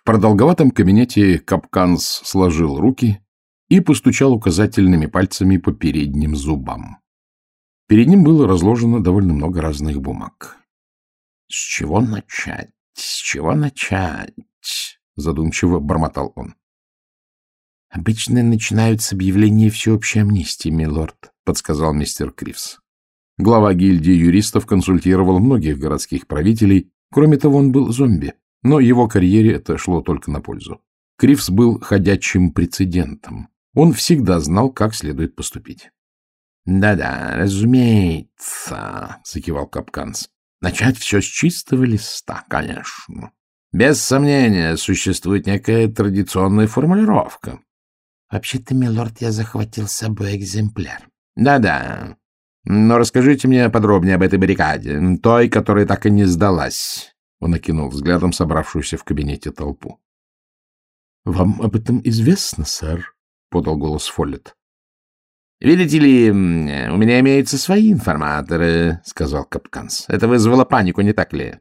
В продолговатом кабинете Капканс сложил руки и постучал указательными пальцами по передним зубам. Перед ним было разложено довольно много разных бумаг. — С чего начать? С чего начать? — задумчиво бормотал он. — Обычно начинают с объявления всеобщей амнистии, милорд, — подсказал мистер Кривс. Глава гильдии юристов консультировал многих городских правителей, кроме того, он был зомби, но его карьере это шло только на пользу. Кривс был ходячим прецедентом. Он всегда знал, как следует поступить. «Да-да, разумеется», — закивал Капканс. «Начать все с чистого листа, конечно. Без сомнения, существует некая традиционная формулировка». «Вообще-то, милорд, я захватил с собой экземпляр». «Да-да. Но расскажите мне подробнее об этой баррикаде, той, которая так и не сдалась». Он окинул взглядом собравшуюся в кабинете толпу. — Вам об этом известно, сэр? — подал голос Фоллет. Видите ли, у меня имеются свои информаторы, — сказал Капканс. Это вызвало панику, не так ли?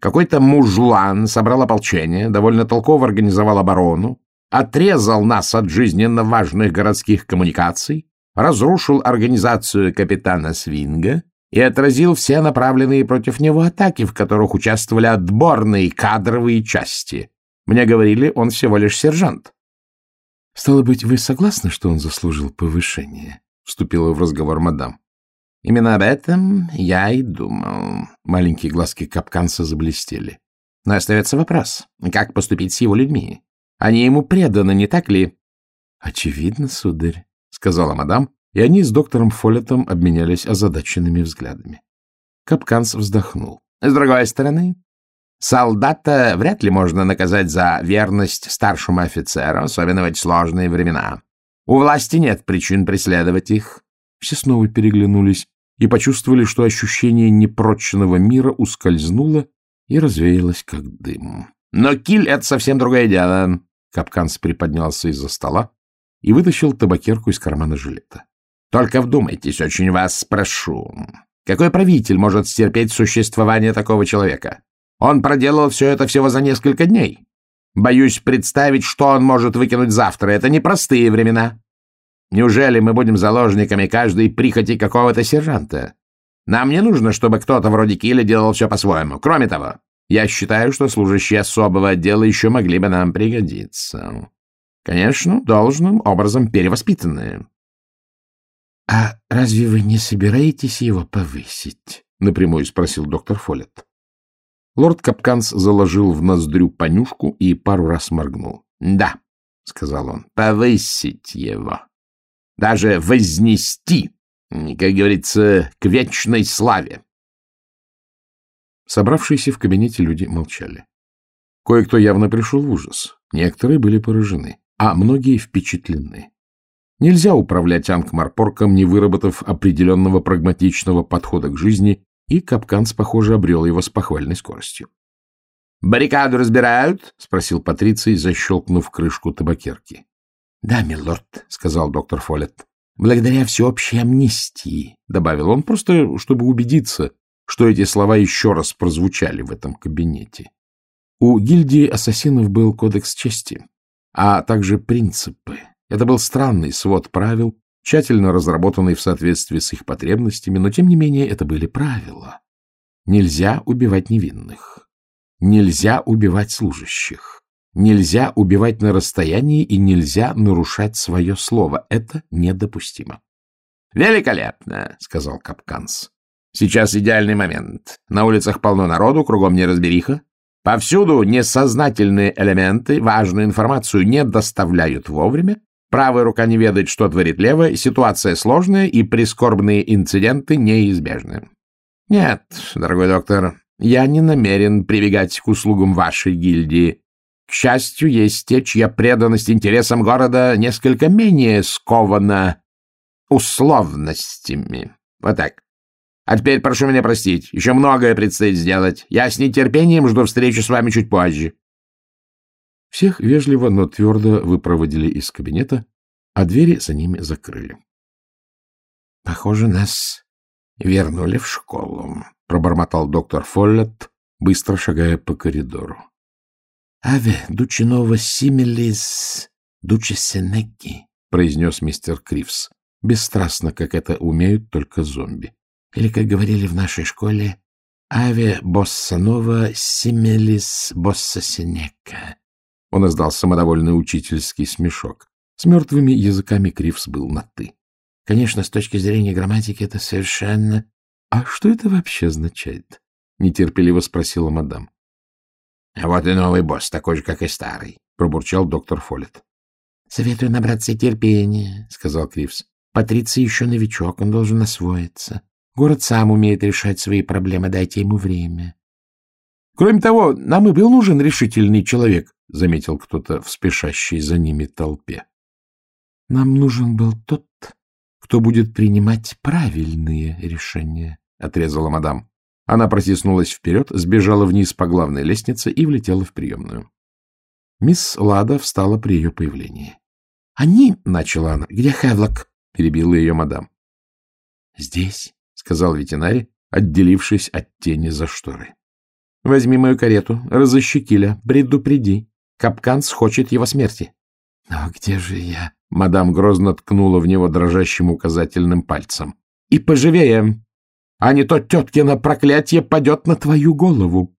Какой-то мужлан собрал ополчение, довольно толково организовал оборону, отрезал нас от жизненно важных городских коммуникаций, разрушил организацию капитана Свинга и отразил все направленные против него атаки, в которых участвовали отборные кадровые части. Мне говорили, он всего лишь сержант. — Стало быть, вы согласны, что он заслужил повышение? — вступила в разговор мадам. — Именно об этом я и думал. Маленькие глазки капканца заблестели. Но остается вопрос, как поступить с его людьми? Они ему преданы, не так ли? — Очевидно, сударь, — сказала мадам, и они с доктором Фоллетом обменялись озадаченными взглядами. Капканс вздохнул. — С другой стороны, Солдата вряд ли можно наказать за верность старшему офицеру, особенно в эти сложные времена. У власти нет причин преследовать их. Все снова переглянулись и почувствовали, что ощущение непрочного мира ускользнуло и развеялось, как дым. Но киль — это совсем другое дело. Капканс приподнялся из-за стола и вытащил табакерку из кармана жилета. Только вдумайтесь, очень вас прошу. Какой правитель может стерпеть существование такого человека? Он проделал все это всего за несколько дней. Боюсь представить, что он может выкинуть завтра. Это непростые времена. Неужели мы будем заложниками каждой прихоти какого-то сержанта? Нам не нужно, чтобы кто-то вроде Киля делал все по-своему. Кроме того, я считаю, что служащие особого отдела еще могли бы нам пригодиться. Конечно, должным образом перевоспитанные. — А разве вы не собираетесь его повысить? — напрямую спросил доктор Фоллетт. Лорд Капканс заложил в ноздрю понюшку и пару раз моргнул. — Да, — сказал он, — повысить его. Даже вознести, как говорится, к вечной славе. Собравшиеся в кабинете люди молчали. Кое-кто явно пришел в ужас, некоторые были поражены, а многие впечатлены. Нельзя управлять Ангмарпорком, не выработав определенного прагматичного подхода к жизни и Капканс, похоже, обрел его с похвальной скоростью. — Баррикаду разбирают? — спросил Патриций, защелкнув крышку табакерки. — Да, милорд, — сказал доктор Фоллетт. — Благодаря всеобщей амнистии, — добавил он, просто чтобы убедиться, что эти слова еще раз прозвучали в этом кабинете. У гильдии ассасинов был кодекс чести, а также принципы. Это был странный свод правил, тщательно разработанный в соответствии с их потребностями, но, тем не менее, это были правила. Нельзя убивать невинных. Нельзя убивать служащих. Нельзя убивать на расстоянии и нельзя нарушать свое слово. Это недопустимо. — Великолепно, — сказал Капканс. — Сейчас идеальный момент. На улицах полно народу, кругом неразбериха. Повсюду несознательные элементы важную информацию не доставляют вовремя, Правая рука не ведает, что творит левая, ситуация сложная, и прискорбные инциденты неизбежны. Нет, дорогой доктор, я не намерен прибегать к услугам вашей гильдии. К счастью, есть те, чья преданность интересам города несколько менее скована условностями. Вот так. А теперь прошу меня простить, еще многое предстоит сделать. Я с нетерпением жду встречи с вами чуть позже. Всех вежливо, но твердо выпроводили из кабинета, а двери за ними закрыли. — Похоже, нас вернули в школу, — пробормотал доктор Фоллетт, быстро шагая по коридору. Аве дучинова симилис дуче сенеки, произнес мистер Кривс, бесстрастно, как это умеют только зомби. Или, как говорили в нашей школе, аве босса нова симилис босса сенека. Он издал самодовольный учительский смешок. С мертвыми языками Кривс был на «ты». Конечно, с точки зрения грамматики это совершенно... — А что это вообще означает? — нетерпеливо спросила мадам. — Вот и новый босс, такой же, как и старый, — пробурчал доктор Фоллет. — Советую набраться терпения, — сказал Кривс. — Патриций еще новичок, он должен освоиться. Город сам умеет решать свои проблемы, дайте ему время. — Кроме того, нам и был нужен решительный человек, — заметил кто-то в спешащей за ними толпе. — Нам нужен был тот, кто будет принимать правильные решения, — отрезала мадам. Она протиснулась вперед, сбежала вниз по главной лестнице и влетела в приемную. Мисс Лада встала при ее появлении. — Они, — начала она, — где Хевлок? — перебила ее мадам. — Здесь, — сказал ветеринарий, отделившись от тени за шторой. — Возьми мою карету, разыщи Киля, предупреди. Капканс хочет его смерти. — Но где же я? — мадам грозно ткнула в него дрожащим указательным пальцем. — И поживее! а не то теткино проклятие падет на твою голову.